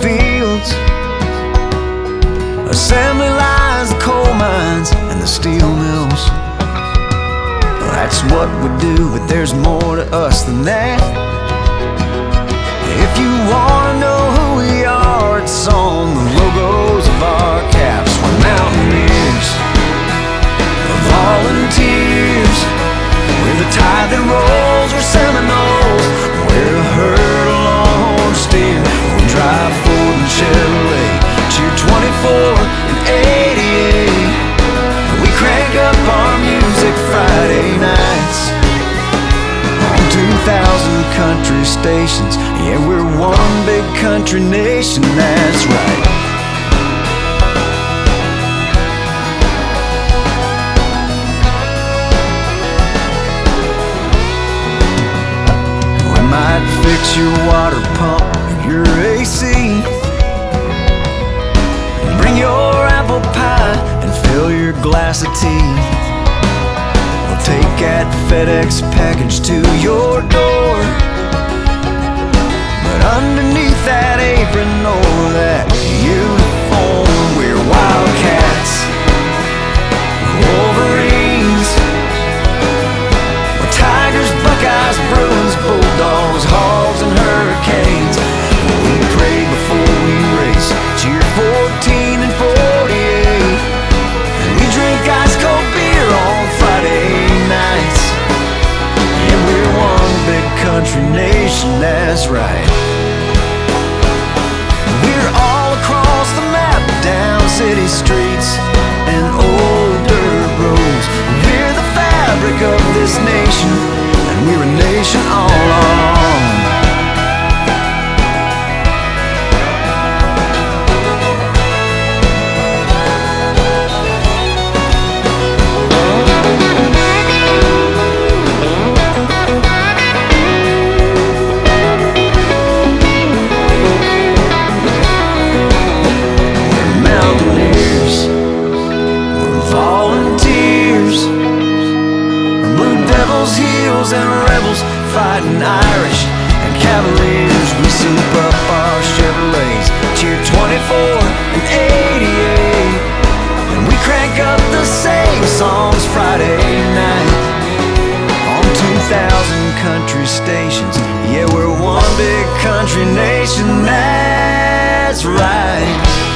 fields. Assembly lines, the coal mines, and the steel mills. That's what we do, but there's more to us than that. If you wanna know country stations. Yeah, we're one big country nation, that's right. We might fix your water pump or your AC. Bring your apple pie and fill your glass of tea. We'll take that FedEx package to your door. Underneath that apron city streets and old dirt roads. We're the fabric of this nation, and we're a nation all fighting Irish and Cavaliers. We soup up our Chevrolets, cheer 24 and 88, and we crank up the same songs Friday night on 2,000 country stations. Yeah, we're one big country nation, that's right.